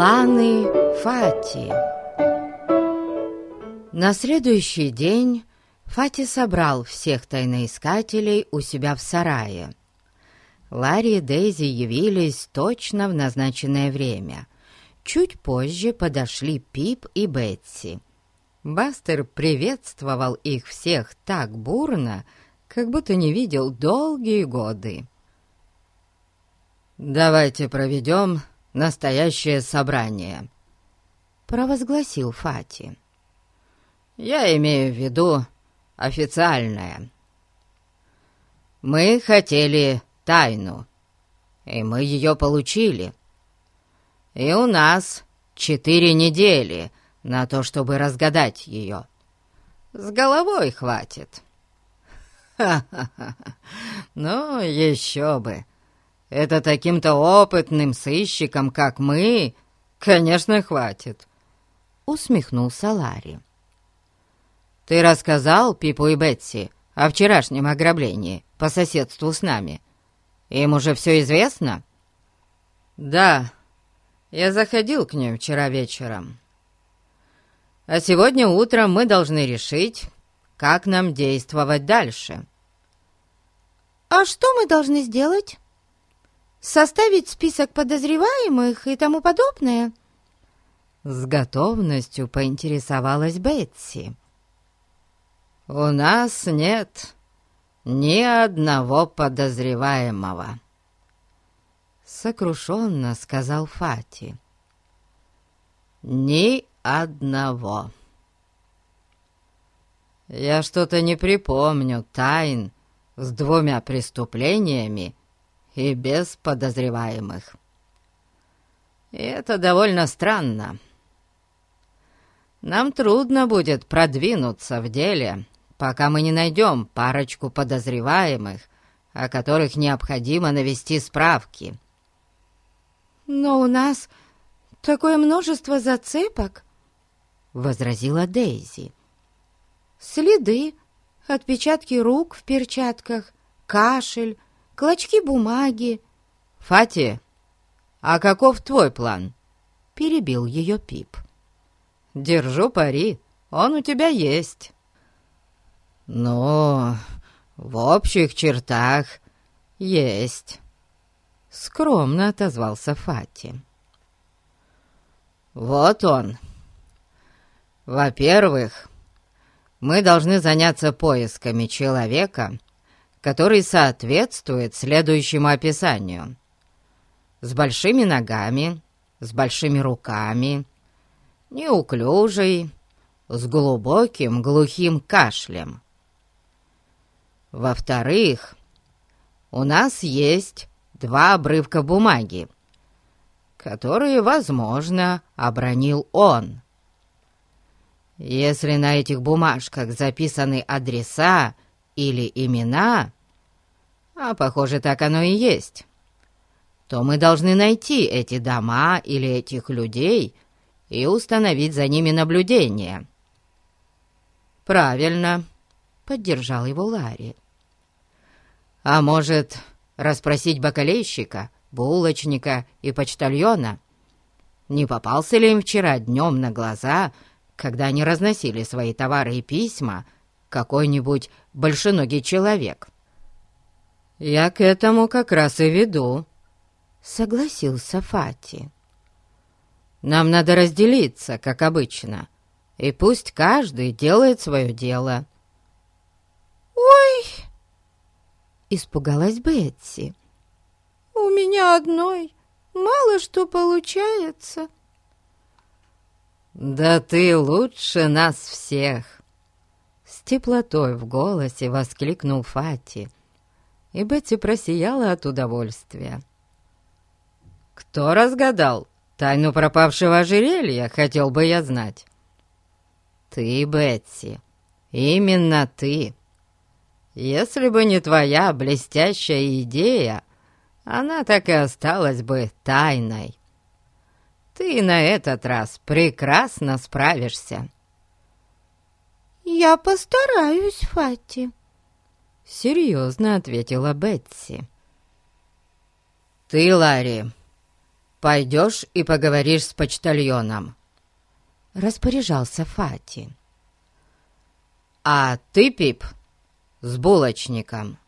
Планы Фати На следующий день Фати собрал всех тайноискателей у себя в сарае. Ларри и Дейзи явились точно в назначенное время. Чуть позже подошли Пип и Бетси. Бастер приветствовал их всех так бурно, как будто не видел долгие годы. «Давайте проведем настоящее собрание», — провозгласил Фати. «Я имею в виду официальное. Мы хотели тайну, и мы ее получили. И у нас четыре недели на то, чтобы разгадать ее. С головой хватит». «Ха-ха-ха! Ну, еще бы! Это таким-то опытным сыщикам, как мы, конечно, хватит!» Усмехнулся Ларри. «Ты рассказал Пипу и Бетси о вчерашнем ограблении по соседству с нами? Им уже все известно?» «Да, я заходил к ним вчера вечером. А сегодня утром мы должны решить, как нам действовать дальше». «А что мы должны сделать? Составить список подозреваемых и тому подобное?» С готовностью поинтересовалась Бетси. «У нас нет ни одного подозреваемого», — сокрушенно сказал Фати. «Ни одного». «Я что-то не припомню тайн с двумя преступлениями и без подозреваемых. И это довольно странно. Нам трудно будет продвинуться в деле, пока мы не найдем парочку подозреваемых, о которых необходимо навести справки. «Но у нас такое множество зацепок», — возразила Дейзи. «Следы, отпечатки рук в перчатках, кашель, клочки бумаги». «Фати, а каков твой план?» — перебил ее Пип. «Держу пари, он у тебя есть». «Ну, в общих чертах есть», — скромно отозвался Фати. «Вот он. Во-первых, мы должны заняться поисками человека, который соответствует следующему описанию. С большими ногами, с большими руками, неуклюжий, с глубоким глухим кашлем. Во-вторых, у нас есть два обрывка бумаги, которые, возможно, обронил он. Если на этих бумажках записаны адреса или имена, а похоже, так оно и есть, то мы должны найти эти дома или этих людей и установить за ними наблюдение. «Правильно», — поддержал его Ларри. А может, расспросить бакалейщика, булочника и почтальона? Не попался ли им вчера днем на глаза, когда они разносили свои товары и письма, какой-нибудь большеногий человек? «Я к этому как раз и веду», — согласился Фати. «Нам надо разделиться, как обычно, и пусть каждый делает свое дело». «Ой!» испугалась Бетси. «У меня одной мало что получается». «Да ты лучше нас всех!» Теплотой в голосе воскликнул Фати, и Бетти просияла от удовольствия. «Кто разгадал тайну пропавшего ожерелья, хотел бы я знать?» «Ты, Бетси, именно ты!» Если бы не твоя блестящая идея, она так и осталась бы тайной. Ты на этот раз прекрасно справишься. «Я постараюсь, Фати», — серьезно ответила Бетси. «Ты, Ларри, пойдешь и поговоришь с почтальоном», — распоряжался Фати. «А ты, Пип, с булочником.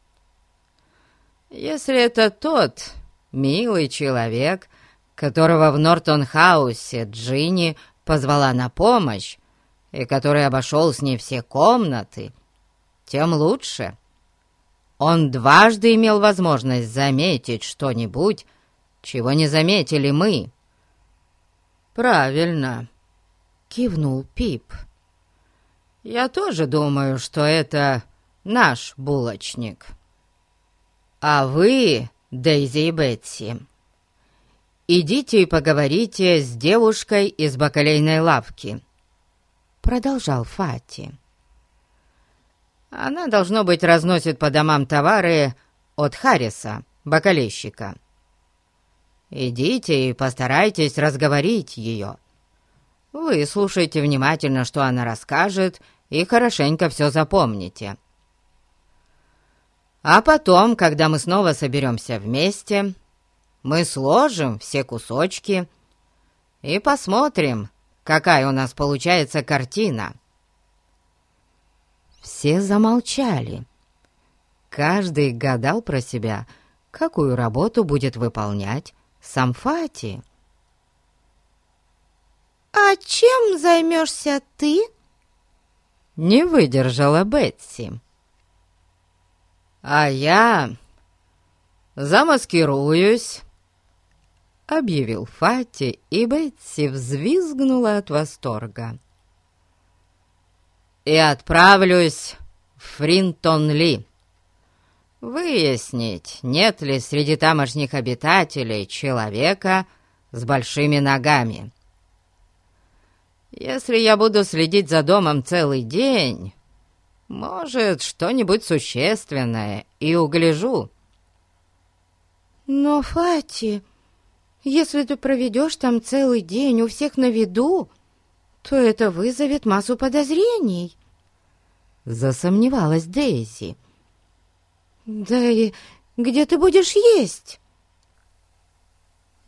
Если это тот милый человек, которого в Нортон-хаусе Джинни позвала на помощь, и который обошел с ней все комнаты, тем лучше. Он дважды имел возможность заметить что-нибудь, чего не заметили мы. «Правильно», — кивнул Пип. «Я тоже думаю, что это наш булочник. А вы, Дейзи и Бетси, идите и поговорите с девушкой из бакалейной лавки», — продолжал Фати. «Она, должно быть, разносит по домам товары от Харриса, бакалейщика. Идите и постарайтесь разговорить ее. Вы слушайте внимательно, что она расскажет, и хорошенько все запомните. А потом, когда мы снова соберемся вместе, мы сложим все кусочки и посмотрим, какая у нас получается картина. Все замолчали. Каждый гадал про себя, какую работу будет выполнять сам Фати. «А чем займешься ты?» Не выдержала Бетси. «А я замаскируюсь», — объявил Фати, и Бетси взвизгнула от восторга. «И отправлюсь в Фринтон-Ли» выяснить, нет ли среди тамошних обитателей человека с большими ногами. Если я буду следить за домом целый день, может, что-нибудь существенное и угляжу. Но, Фати, если ты проведешь там целый день у всех на виду, то это вызовет массу подозрений. Засомневалась Дейзи. «Да и где ты будешь есть?»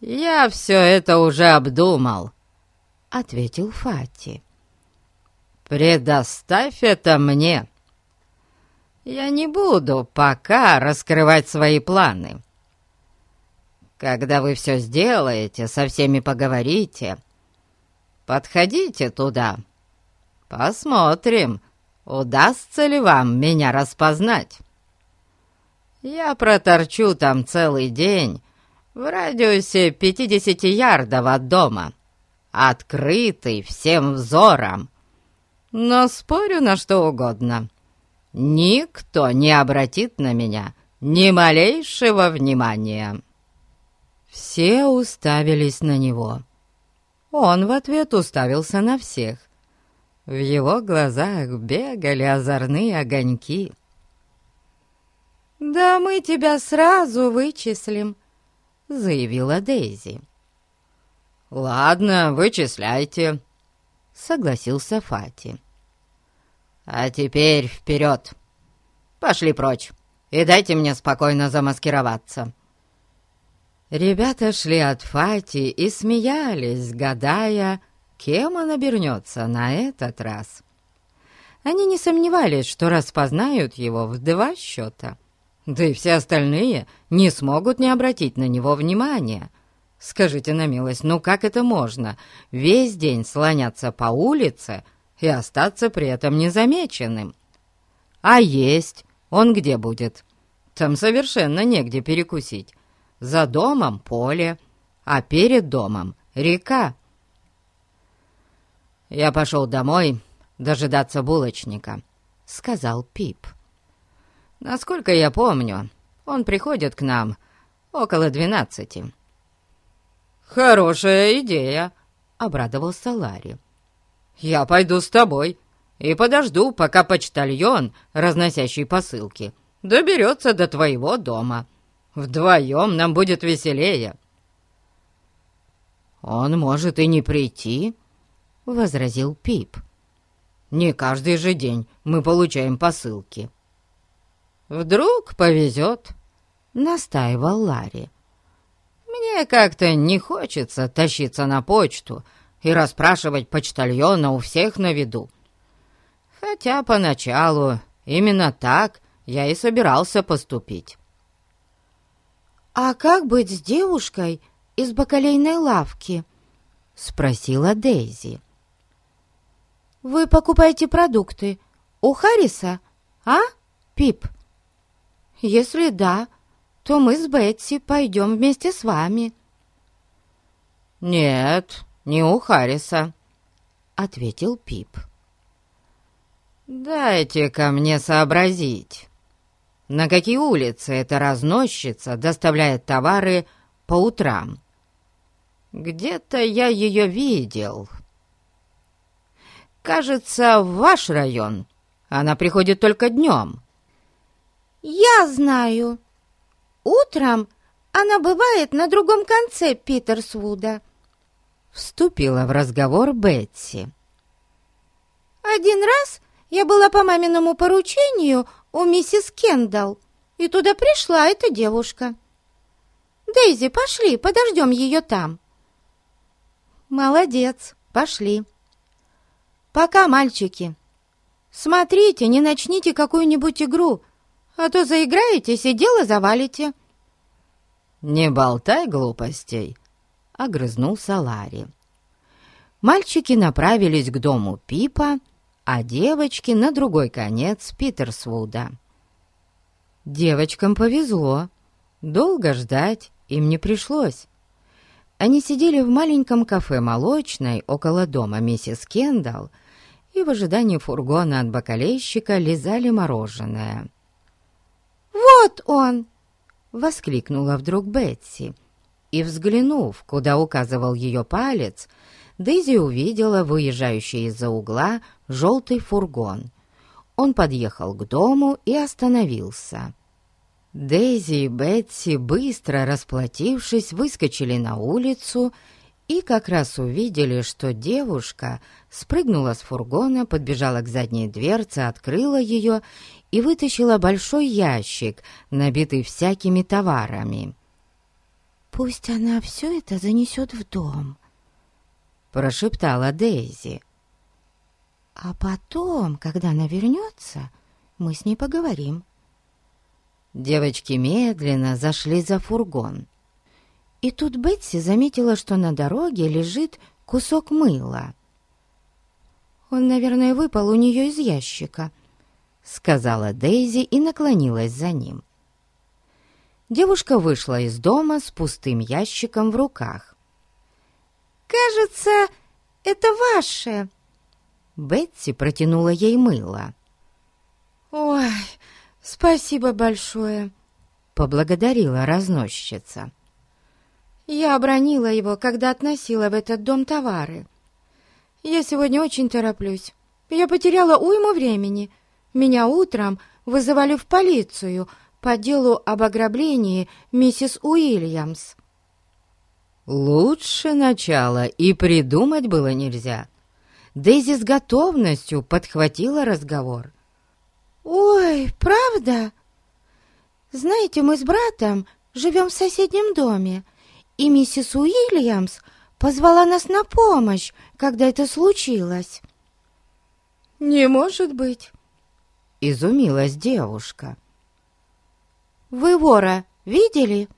«Я все это уже обдумал», — ответил Фати. «Предоставь это мне. Я не буду пока раскрывать свои планы. Когда вы все сделаете, со всеми поговорите, подходите туда. Посмотрим, удастся ли вам меня распознать». Я проторчу там целый день, в радиусе 50 ярдов от дома, открытый всем взором. Но спорю на что угодно. Никто не обратит на меня ни малейшего внимания. Все уставились на него. Он в ответ уставился на всех. В его глазах бегали озорные огоньки. «Да мы тебя сразу вычислим», — заявила Дейзи. «Ладно, вычисляйте», — согласился Фати. «А теперь вперед! Пошли прочь и дайте мне спокойно замаскироваться». Ребята шли от Фати и смеялись, гадая, кем он обернется на этот раз. Они не сомневались, что распознают его в два счета — да и все остальные не смогут не обратить на него внимания. Скажите на милость, ну как это можно весь день слоняться по улице и остаться при этом незамеченным? А есть он где будет? Там совершенно негде перекусить. За домом поле, а перед домом река. «Я пошел домой дожидаться булочника», — сказал Пип. Насколько я помню, он приходит к нам около двенадцати». «Хорошая идея», — обрадовался Ларри. «Я пойду с тобой и подожду, пока почтальон, разносящий посылки, доберется до твоего дома. Вдвоем нам будет веселее». «Он может и не прийти», — возразил Пип. «Не каждый же день мы получаем посылки». «Вдруг повезет», — настаивал Ларри. Мне как-то не хочется тащиться на почту и расспрашивать почтальона у всех на виду. Хотя поначалу именно так я и собирался поступить. «А как быть с девушкой из бакалейной лавки?» — спросила Дейзи. «Вы покупаете продукты у Харриса, а, Пип? Если да, то мы с Бетси пойдем вместе с вами». «Нет, не у Харриса», — ответил Пип. «Дайте ко мне сообразить, на какие улицы эта разносчица доставляет товары по утрам. Где-то я ее видел. Кажется, в ваш район она приходит только днем». «Я знаю», Утром она бывает на другом конце Питерсвуда», — вступила в разговор Бетси. «Один раз я была по маминому поручению у миссис Кендалл, и туда пришла эта девушка. Дейзи, пошли, подождем ее там». «Молодец, пошли». «Пока, мальчики. Смотрите, не начните какую-нибудь игру, а то заиграетесь и дело завалите». «Не болтай глупостей», — огрызнулся Ларри. Мальчики направились к дому Пипа, а девочки на другой конец Питерсвуда. Девочкам повезло. Долго ждать им не пришлось. Они сидели в маленьком кафе «Молочной» около дома миссис Кендалл и в ожидании фургона от бакалейщика лизали мороженое. «Вот он!» — воскликнула вдруг Бетси. И, взглянув, куда указывал ее палец, Дейзи увидела выезжающий из-за угла желтый фургон. Он подъехал к дому и остановился. Дейзи и Бетси, быстро расплатившись, выскочили на улицу и как раз увидели, что девушка спрыгнула с фургона, подбежала к задней дверце, открыла ее и вытащила большой ящик, набитый всякими товарами. «Пусть она все это занесет в дом», — прошептала Дейзи. «А потом, когда она вернется, мы с ней поговорим». Девочки медленно зашли за фургон. И тут Бетси заметила, что на дороге лежит кусок мыла. «Он, наверное, выпал у нее из ящика», — сказала Дейзи и наклонилась за ним. Девушка вышла из дома с пустым ящиком в руках. «Кажется, это ваше!» Бетси протянула ей мыло. «Ой, спасибо большое!» — поблагодарила разносчица. Я обронила его, когда относила в этот дом товары. Я сегодня очень тороплюсь. Я потеряла уйму времени. Меня утром вызывали в полицию по делу об ограблении миссис Уильямс. Лучше начала и придумать было нельзя. Дейзи с готовностью подхватила разговор. «Ой, правда? Знаете, мы с братом живем в соседнем доме, и миссис Уильямс позвала нас на помощь, когда это случилось». «Не может быть!» — изумилась девушка. «Вы вора видели?»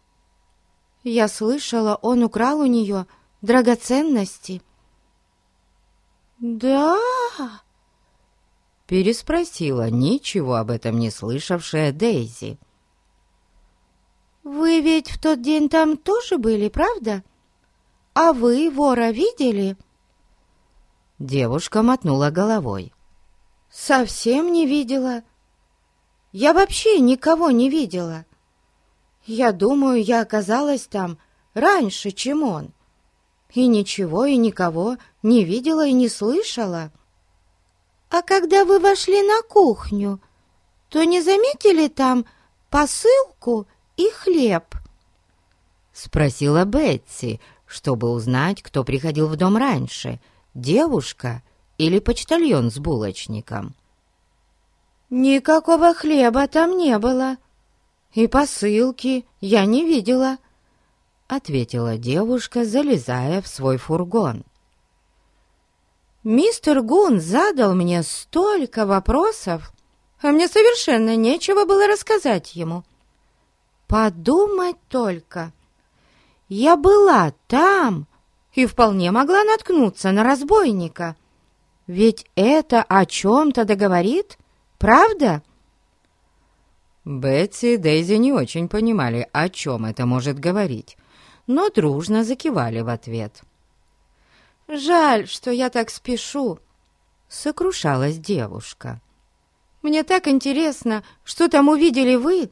Я слышала, он украл у нее драгоценности. «Да?» — переспросила ничего об этом не слышавшая Дейзи. «Вы ведь в тот день там тоже были, правда? А вы вора видели?» Девушка мотнула головой. «Совсем не видела. Я вообще никого не видела. Я думаю, я оказалась там раньше, чем он. И ничего и никого не видела и не слышала. А когда вы вошли на кухню, то не заметили там посылку и хлеб?» Спросила Бетси, чтобы узнать, кто приходил в дом раньше, девушка или почтальон с булочником. «Никакого хлеба там не было, и посылки я не видела», — ответила девушка, залезая в свой фургон. «Мистер Гун задал мне столько вопросов, а мне совершенно нечего было рассказать ему. Подумать только! Я была там и вполне могла наткнуться на разбойника. Ведь это о чем-то договорит, правда?» Бетси и Дейзи не очень понимали, о чем это может говорить, но дружно закивали в ответ. «Жаль, что я так спешу», — сокрушалась девушка. «Мне так интересно, что там увидели вы,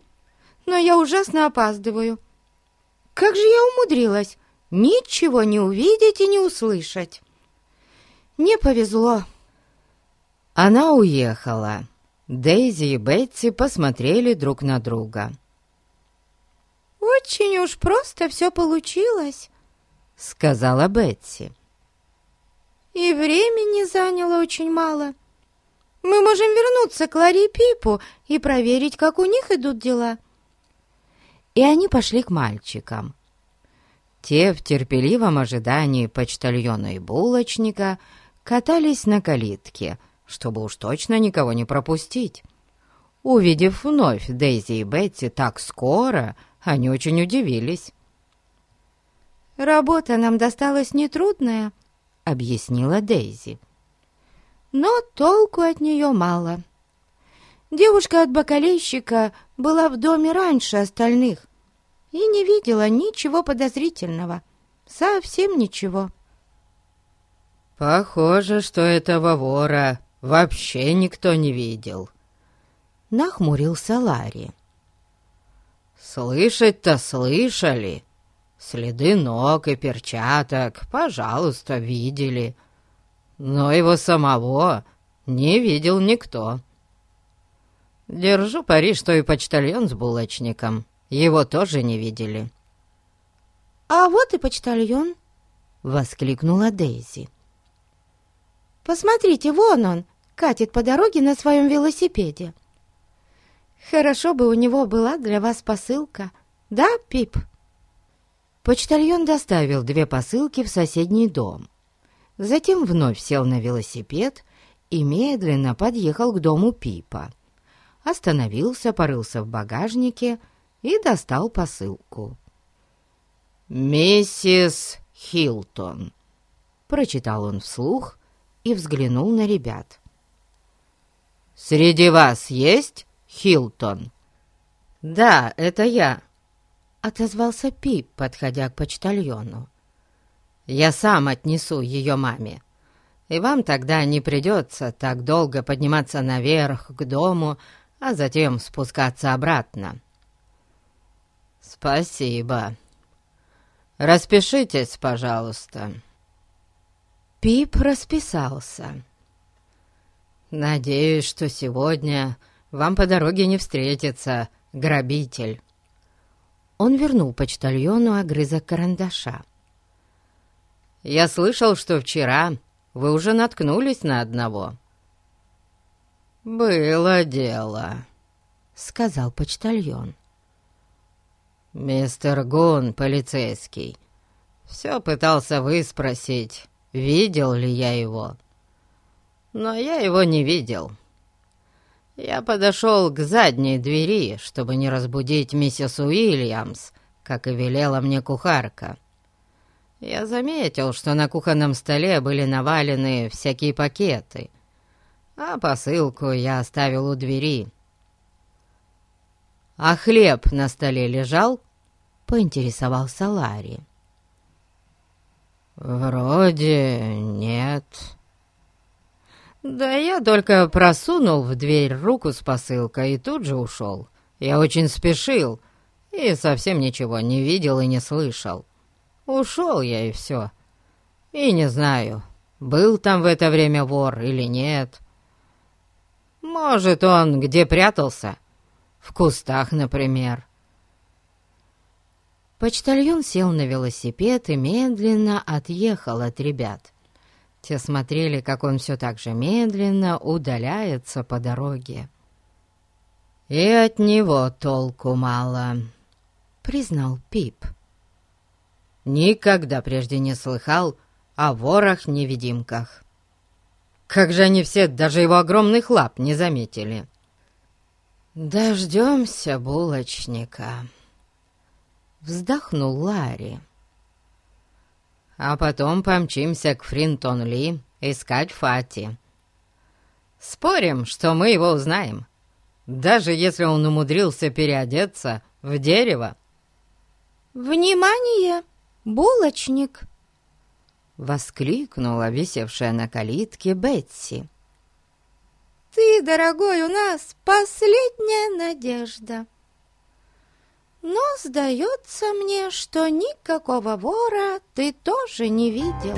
но я ужасно опаздываю. Как же я умудрилась ничего не увидеть и не услышать? Не повезло». Она уехала. Дейзи и Бетси посмотрели друг на друга. «Очень уж просто все получилось», — сказала Бетси. «И времени заняло очень мало. Мы можем вернуться к Ларри и Пипу и проверить, как у них идут дела». И они пошли к мальчикам. Те в терпеливом ожидании почтальона и булочника катались на калитке, чтобы уж точно никого не пропустить. Увидев вновь Дейзи и Бетти так скоро, они очень удивились. «Работа нам досталась нетрудная», — объяснила Дейзи. «Но толку от нее мало. Девушка от бакалейщика была в доме раньше остальных и не видела ничего подозрительного. Совсем ничего». «Похоже, что этого вора вообще никто не видел», — нахмурился Ларри. Слышать-то слышали. Следы ног и перчаток, пожалуйста, видели. Но его самого не видел никто. Держу пари, что и почтальон с булочником. Его тоже не видели. «А вот и почтальон!» — воскликнула Дейзи. «Посмотрите, вон он, катит по дороге на своем велосипеде. Хорошо бы у него была для вас посылка, да, Пип?» Почтальон доставил две посылки в соседний дом. Затем вновь сел на велосипед и медленно подъехал к дому Пипа. Остановился, порылся в багажнике и достал посылку. «Миссис Хилтон», — прочитал он вслух и взглянул на ребят. «Среди вас есть Хилтон?» «Да, это я», — отозвался Пип, подходя к почтальону. «Я сам отнесу ее маме, и вам тогда не придется так долго подниматься наверх к дому, а затем спускаться обратно». «Спасибо. Распишитесь, пожалуйста». Пип расписался. «Надеюсь, что сегодня вам по дороге не встретится грабитель». Он вернул почтальону огрызок карандаша. «Я слышал, что вчера вы уже наткнулись на одного». «Было дело», — сказал почтальон. «Мистер Гун, полицейский, все пытался выспросить, видел ли я его. Но я его не видел». Я подошел к задней двери, чтобы не разбудить миссис Уильямс, как и велела мне кухарка. Я заметил, что на кухонном столе были навалены всякие пакеты, а посылку я оставил у двери. «А хлеб на столе лежал?» — поинтересовался Ларри. «Вроде нет», «Да я только просунул в дверь руку с посылкой и тут же ушел. Я очень спешил и совсем ничего не видел и не слышал. Ушел я и все. И не знаю, был там в это время вор или нет. Может, он где прятался? В кустах, например». Почтальон сел на велосипед и медленно отъехал от ребят. Те смотрели, как он все так же медленно удаляется по дороге. «И от него толку мало», — признал Пип. никогда прежде не слыхал о ворах-невидимках. Как же они все даже его огромных лап не заметили? «Дождемся булочника», — вздохнул Ларри. «А потом помчимся к Фринтон-Ли искать Фати. Спорим, что мы его узнаем, даже если он умудрился переодеться в дерево». «Внимание, булочник!» — воскликнула висевшая на калитке Бетси. «Ты, дорогой, у нас последняя надежда. Но сдается мне, что никакого вора ты тоже не видел».